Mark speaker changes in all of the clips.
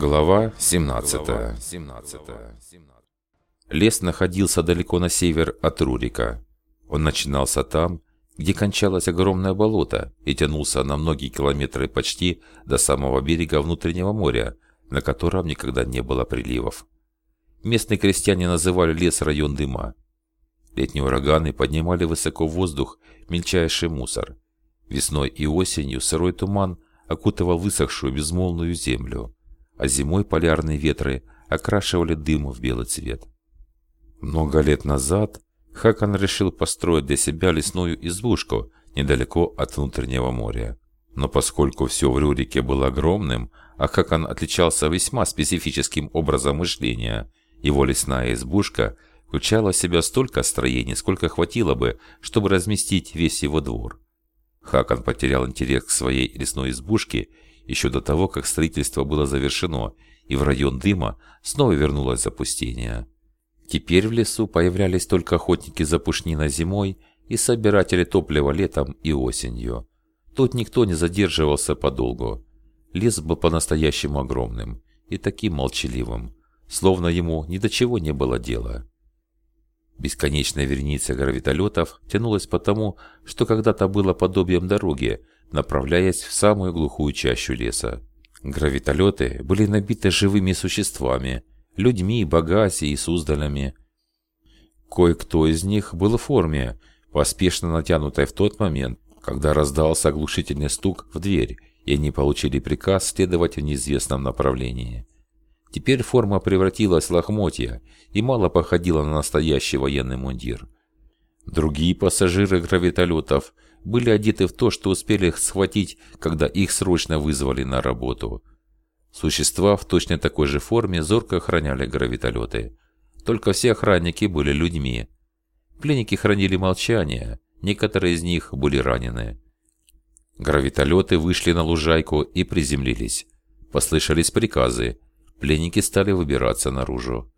Speaker 1: Глава 17. Лес находился далеко на север от Рурика. Он начинался там, где кончалось огромное болото и тянулся на многие километры почти до самого берега внутреннего моря, на котором никогда не было приливов. Местные крестьяне называли лес район дыма. Летние ураганы поднимали высоко в воздух мельчайший мусор. Весной и осенью сырой туман окутывал высохшую безмолвную землю, а зимой полярные ветры окрашивали дым в белый цвет. Много лет назад Хакан решил построить для себя лесную избушку недалеко от внутреннего моря. Но поскольку все в Рюрике было огромным, а Хакан отличался весьма специфическим образом мышления, его лесная избушка включала в себя столько строений, сколько хватило бы, чтобы разместить весь его двор. Хакан потерял интерес к своей лесной избушке еще до того, как строительство было завершено, и в район дыма снова вернулось запустение. Теперь в лесу появлялись только охотники за пушниной зимой и собиратели топлива летом и осенью. Тут никто не задерживался подолгу. Лес был по-настоящему огромным и таким молчаливым, словно ему ни до чего не было дела. Бесконечная вереница гравитолетов тянулась потому, что когда-то было подобием дороги, направляясь в самую глухую чащу леса. Гравитолеты были набиты живыми существами, людьми, Багаси и Суздалями. Кое-кто из них был в форме, поспешно натянутой в тот момент, когда раздался оглушительный стук в дверь, и они получили приказ следовать в неизвестном направлении. Теперь форма превратилась в лохмотья и мало походила на настоящий военный мундир. Другие пассажиры гравитолетов были одеты в то, что успели схватить, когда их срочно вызвали на работу. Существа в точно такой же форме зорко охраняли гравитолеты. Только все охранники были людьми. Пленники хранили молчание, некоторые из них были ранены. Гравитолеты вышли на лужайку и приземлились. Послышались приказы. Пленники стали выбираться наружу.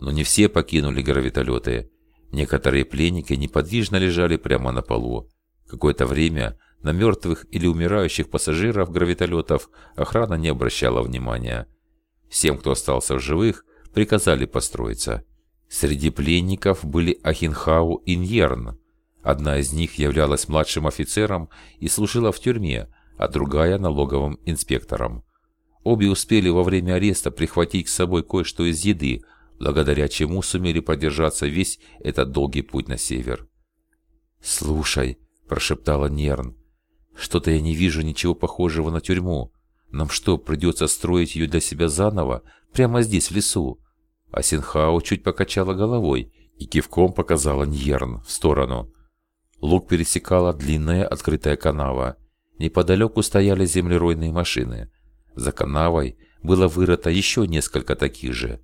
Speaker 1: Но не все покинули гравитолеты. Некоторые пленники неподвижно лежали прямо на полу. Какое-то время на мертвых или умирающих пассажиров гравитолетов охрана не обращала внимания. Всем, кто остался в живых, приказали построиться. Среди пленников были Ахинхау и Ньерн. Одна из них являлась младшим офицером и служила в тюрьме, а другая – налоговым инспектором. Обе успели во время ареста прихватить с собой кое-что из еды, благодаря чему сумели продержаться весь этот долгий путь на север. «Слушай», – прошептала Нерн, – «что-то я не вижу ничего похожего на тюрьму. Нам что, придется строить ее для себя заново, прямо здесь, в лесу?» А Синхао чуть покачала головой и кивком показала Ньерн в сторону. Луг пересекала длинная открытая канава. Неподалеку стояли землеройные машины – за канавой было вырыто еще несколько таких же.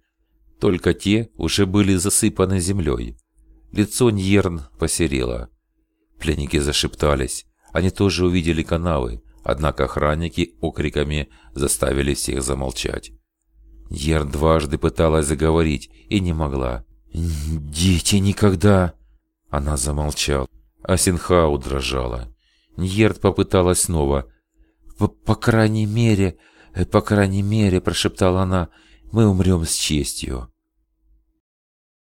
Speaker 1: Только те уже были засыпаны землей. Лицо Ньерн посерело. Пленники зашептались. Они тоже увидели канавы, однако охранники окриками заставили всех замолчать. Ньерн дважды пыталась заговорить и не могла. «Дети никогда...» Она замолчала. А Синхау дрожала. Ньерд попыталась снова. «По крайней мере, «По крайней мере», — прошептала она, — «мы умрем с честью».